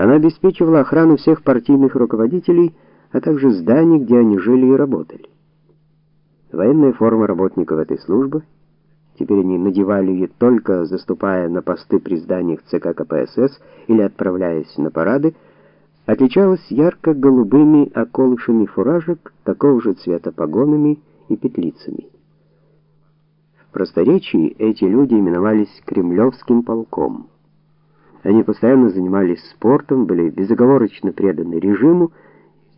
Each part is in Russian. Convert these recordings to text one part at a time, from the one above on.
Она обеспечивала охрану всех партийных руководителей, а также зданий, где они жили и работали. Военная форма работников этой службы, теперь они надевали ее только заступая на посты при зданиях ЦК КПСС или отправляясь на парады, отличалась ярко-голубыми околышами фуражек, такого же цвета погонами и петлицами. В просторечии эти люди именовались Кремлевским полком. Они постоянно занимались спортом, были безоговорочно преданы режиму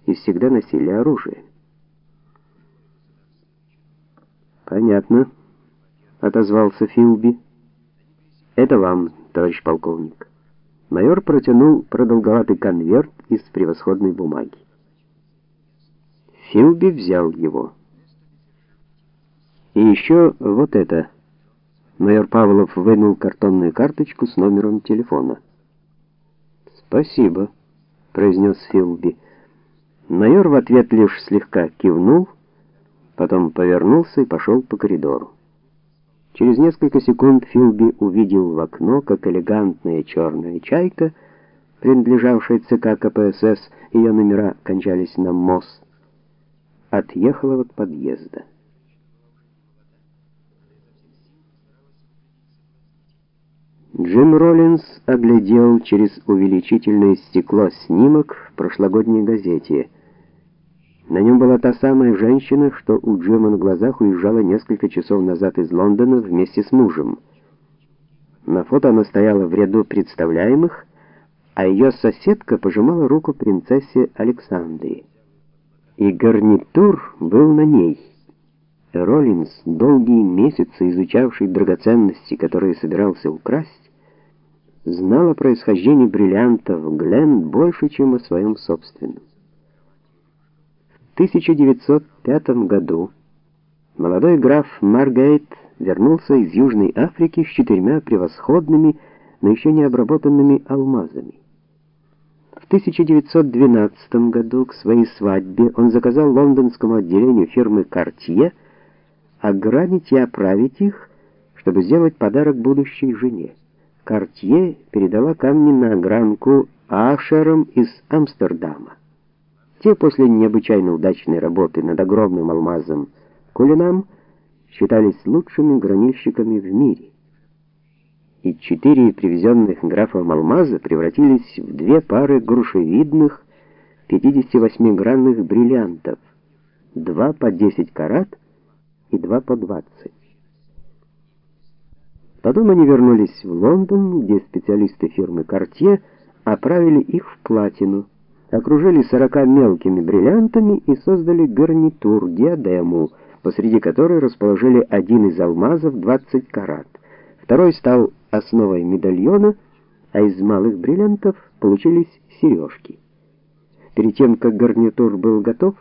и всегда носили оружие. Понятно, отозвался Филби. Это вам, товарищ полковник. Майор протянул продолговатый конверт из превосходной бумаги. Филби взял его. И еще вот это Майор Павлов вынул картонную карточку с номером телефона. "Спасибо", произнес Филби. Майор в ответ лишь слегка кивнул, потом повернулся и пошел по коридору. Через несколько секунд Филби увидел в окно, как элегантная черная чайка, принадлежавшая ЦК КПСС, ее номера кончались на МОС, отъехала от подъезда. Джим Роллинс оглядел через увеличительное стекло снимок в прошлогодней газете. На нем была та самая женщина, что у Джима на глазах уезжала несколько часов назад из Лондона вместе с мужем. На фото она стояла в ряду представляемых, а ее соседка пожимала руку принцессе Александре. И гарнитур был на ней. Роллинс, долгие месяцы изучавший драгоценности, которые собирался украсть, знал о происхождении бриллиантов Глен больше, чем о своем собственном. В 1905 году молодой граф Маргейт вернулся из Южной Африки с четырьмя превосходными, но еще не обработанными алмазами. В 1912 году к своей свадьбе он заказал лондонскому отделению фирмы Cartier огранить и оправить их, чтобы сделать подарок будущей жене. Картье передала камни на огранку Ашерам из Амстердама. Те после необычайно удачной работы над огромным алмазом Кулинам считались лучшими гранильщиками в мире. И четыре привезенных графом алмаза превратились в две пары грушевидных 58-гранных бриллиантов, два по 10 карат и два по 20. Потом они вернулись в Лондон, где специалисты фирмы Cartier оправили их в платину, окружили 40 мелкими бриллиантами и создали гарнитур, диадему, посреди которой расположили один из алмазов 20 карат. Второй стал основой медальона, а из малых бриллиантов получились сережки. Перед тем, как гарнитур был готов,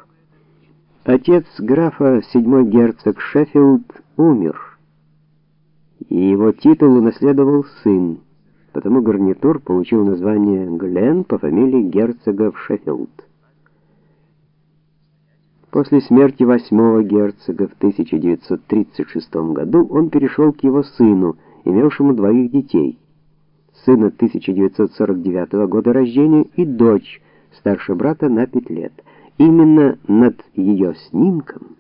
отец графа, седьмой герцог Шеффилд, умер и его титул унаследовал сын. Потому гарнитур получил название Глен по фамилии герцога в Шеффилд. После смерти восьмого герцога в 1936 году он перешел к его сыну, имевшему двоих детей. Сына 1949 года рождения и дочь, старше брата на пять лет. Именно над ее снимком,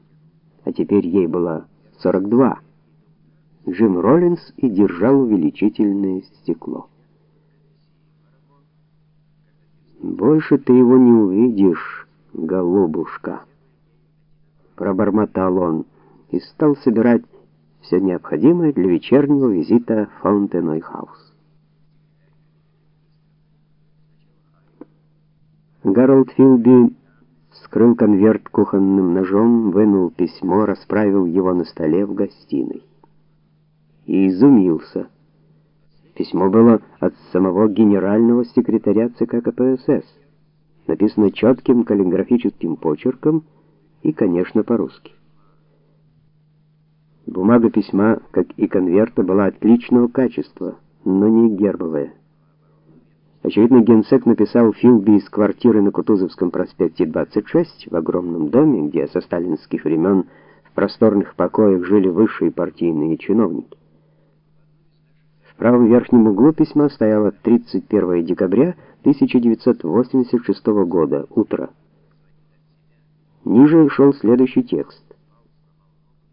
а теперь ей было 42 Джим Роллинс и держал увеличительное стекло. Больше ты его не увидишь, голубушка, пробормотал он и стал собирать все необходимое для вечернего визита в Фаунтеной-хаус. Гарольд Филби вскрыл конверт кухонным ножом, вынул письмо, расправил его на столе в гостиной и изумился. Письмо было от самого генерального секретаря ЦК КПСС. Написано четким каллиграфическим почерком и, конечно, по-русски. Бумага письма, как и конверта, была отличного качества, но не гербовая. Очевидно, генсек написал Филби из квартиры на Кутузовском проспекте 26 в огромном доме, где со сталинских времен в просторных покоях жили высшие партийные чиновники правом верхнем углу письма стояло 31 декабря 1986 года. Утро. Ниже шел следующий текст.